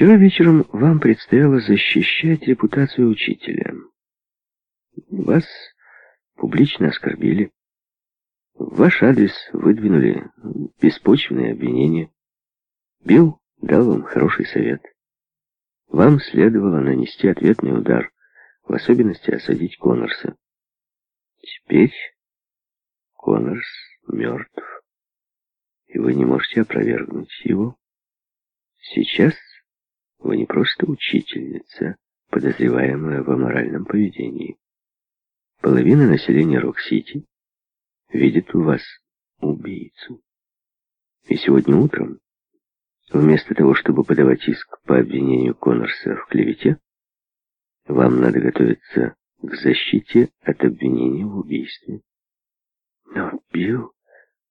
Вчера вечером вам предстояло защищать репутацию учителя. Вас публично оскорбили. В ваш адрес выдвинули беспочвенные обвинения. Билл дал вам хороший совет. Вам следовало нанести ответный удар, в особенности осадить Коннорса. Теперь Коннорс мертв, и вы не можете опровергнуть его. Сейчас вы не просто учительница, подозреваемая в аморальном поведении. Половина населения Рок-Сити видит у вас убийцу. И сегодня утром, вместо того, чтобы подавать иск по обвинению Коннорса в клевете, вам надо готовиться к защите от обвинения в убийстве. Но Билл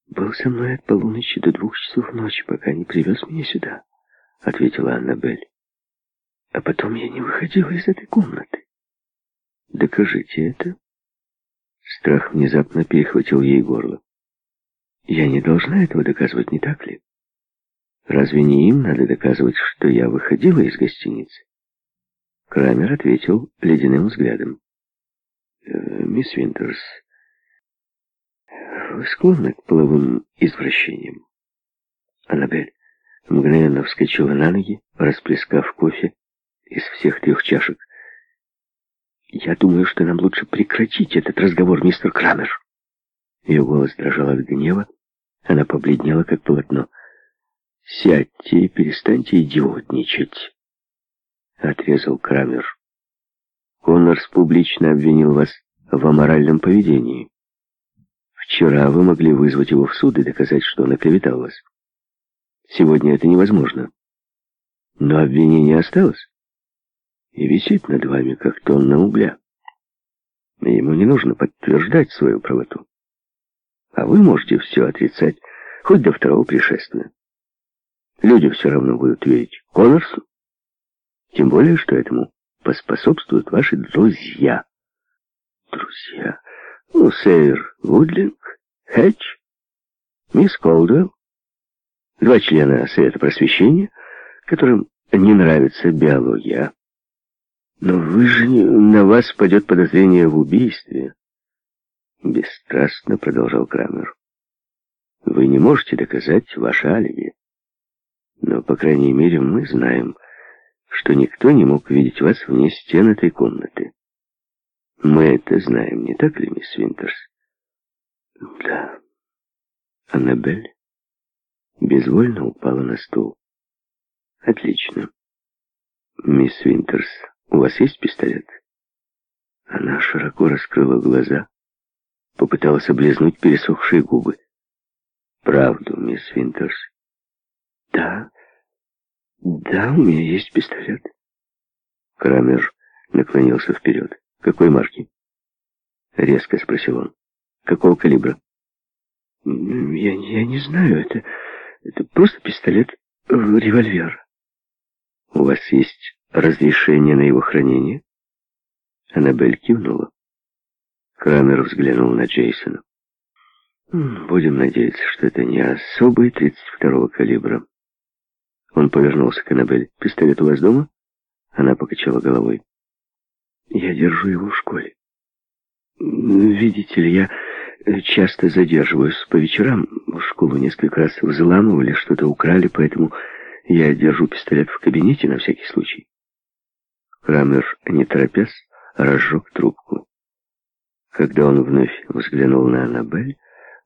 был со мной от полуночи до двух часов ночи, пока не привез меня сюда, ответила Аннабель. А потом я не выходила из этой комнаты. Докажите это. Страх внезапно перехватил ей горло. Я не должна этого доказывать, не так ли? Разве не им надо доказывать, что я выходила из гостиницы? Крамер ответил ледяным взглядом. «Э, «Мисс Винтерс, вы склонны к половым извращениям?» Аннабель мгновенно вскочила на ноги, расплескав кофе из всех трех чашек. «Я думаю, что нам лучше прекратить этот разговор, мистер Крамер». Ее голос дрожал от гнева, она побледнела, как полотно. «Сядьте и перестаньте идиотничать», — отрезал Крамер. «Коннорс публично обвинил вас в аморальном поведении. Вчера вы могли вызвать его в суд и доказать, что он оклеветал вас. Сегодня это невозможно. Но обвинение осталось и висит над вами, как тонна угля. Ему не нужно подтверждать свою правоту. А вы можете все отрицать, хоть до второго пришествия. Люди все равно будут верить Коннорсу, тем более, что этому поспособствуют ваши друзья. Друзья? Ну, Сейвер Вудлинг, Хэтч, мисс Колдуэлл, два члена Совета Просвещения, которым не нравится биология. Но вы же на вас падет подозрение в убийстве. Бесстрастно продолжал Крамер. Вы не можете доказать ваше алиби. Но, по крайней мере, мы знаем, что никто не мог видеть вас вне стен этой комнаты. Мы это знаем, не так ли, мисс Винтерс? Да. Аннабель безвольно упала на стул. Отлично. Мисс Винтерс, у вас есть пистолет? Она широко раскрыла глаза, попыталась облизнуть пересохшие губы. Правду, мисс Винтерс? Да. Да, у меня есть пистолет. Крамер наклонился вперед. Какой марки? Резко спросил он. Какого калибра? Я, я не знаю, это, это просто пистолет, револьвер. У вас есть разрешение на его хранение? Аннабель кивнула. Крамер взглянул на Джейсона. Будем надеяться, что это не особый 32-го калибра. Он повернулся к Аннабель. «Пистолет у вас дома?» Она покачала головой. «Я держу его в школе. Видите ли, я часто задерживаюсь по вечерам. В школу несколько раз взламывали, что-то украли, поэтому я держу пистолет в кабинете на всякий случай». Крамер, не торопясь, разжег трубку. Когда он вновь взглянул на Аннабель,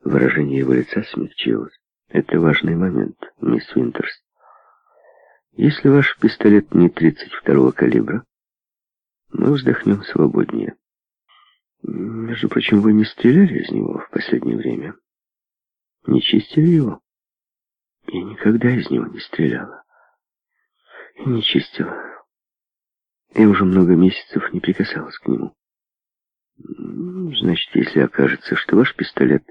выражение его лица смягчилось. «Это важный момент, мисс Винтерс. Если ваш пистолет не 32-го калибра, мы вздохнем свободнее. Между прочим, вы не стреляли из него в последнее время? Не чистили его? Я никогда из него не стреляла. И не чистила. Я уже много месяцев не прикасалась к нему. Значит, если окажется, что ваш пистолет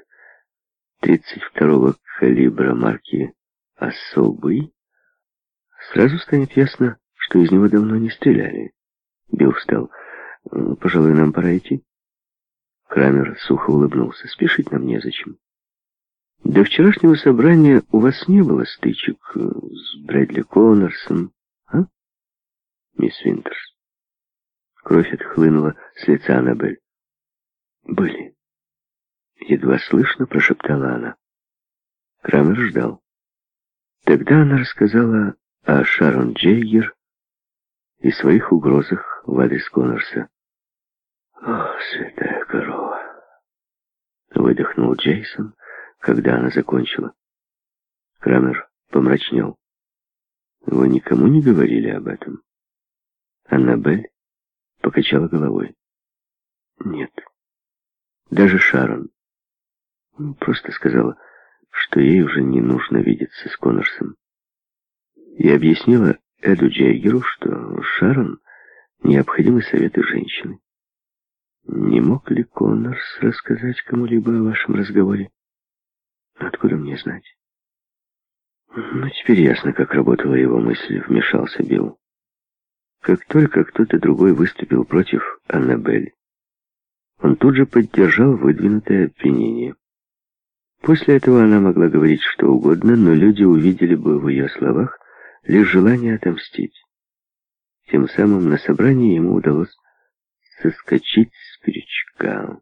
32-го калибра марки «Особый», Сразу станет ясно, что из него давно не стреляли. Билл встал. «Пожалуй, нам пора идти». Крамер сухо улыбнулся. «Спешить нам незачем. До вчерашнего собрания у вас не было стычек с Брэдли Коннорсом, а?» мисс Винтерс. Кровь отхлынула с лица Аннабель. «Были». Едва слышно прошептала она. Крамер ждал. Тогда она рассказала о Шарон Джейгер и своих угрозах в адрес Коннорса. «О, святая корова!» Выдохнул Джейсон, когда она закончила. Крамер помрачнел. «Вы никому не говорили об этом?» Аннабель покачала головой. «Нет. Даже Шарон. Просто сказала, что ей уже не нужно видеться с Коннорсом. И объяснила Эду Джейгеру, что Шарон необходимы советы женщины. Не мог ли Коннорс рассказать кому-либо о вашем разговоре? Откуда мне знать? Ну, теперь ясно, как работала его мысль, вмешался Билл. Как только кто-то другой выступил против Аннабель, он тут же поддержал выдвинутое обвинение. После этого она могла говорить что угодно, но люди увидели бы в ее словах лишь желание отомстить. Тем самым на собрании ему удалось соскочить с крючка.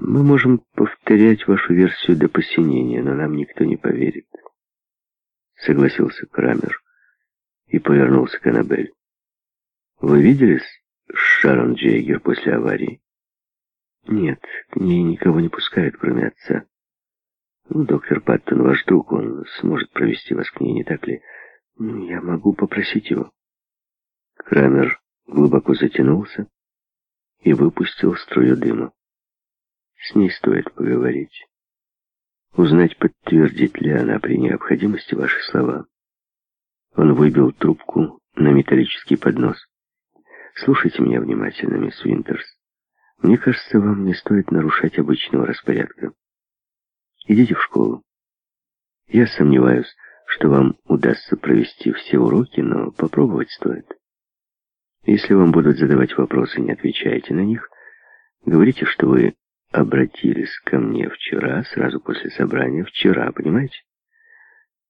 Мы можем повторять вашу версию до посинения, но нам никто не поверит. Согласился Крамер и повернулся к Аннабель. Вы виделись с Шарон Джейгер после аварии? Нет, к ней никого не пускают, кроме отца. Ну, доктор Паттон, ваш друг, он сможет провести вас к ней, не так ли? Ну, я могу попросить его. Крамер глубоко затянулся и выпустил струю дыма. С ней стоит поговорить. Узнать, подтвердит ли она при необходимости ваши слова. Он выбил трубку на металлический поднос. Слушайте меня внимательно, мисс Винтерс. Мне кажется, вам не стоит нарушать обычного распорядка. Идите в школу. Я сомневаюсь, что вам удастся провести все уроки, но попробовать стоит. Если вам будут задавать вопросы, не отвечайте на них. Говорите, что вы обратились ко мне вчера, сразу после собрания, вчера, понимаете?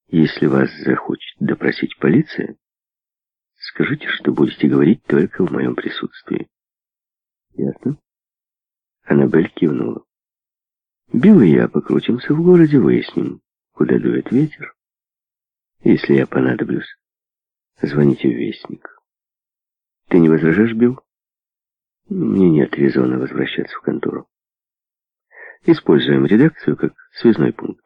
Если вас захочет допросить полиция, скажите, что будете говорить только в моем присутствии. Ясно? Аннабель кивнула. Билл и я покрутимся в городе, выясним, куда дует ветер. Если я понадоблюсь, звоните в Вестник. Ты не возражаешь, Билл? Мне нет резона возвращаться в контору. Используем редакцию как связной пункт.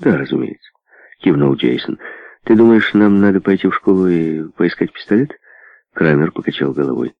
Да, разумеется, кивнул Джейсон. Ты думаешь, нам надо пойти в школу и поискать пистолет? Крамер покачал головой.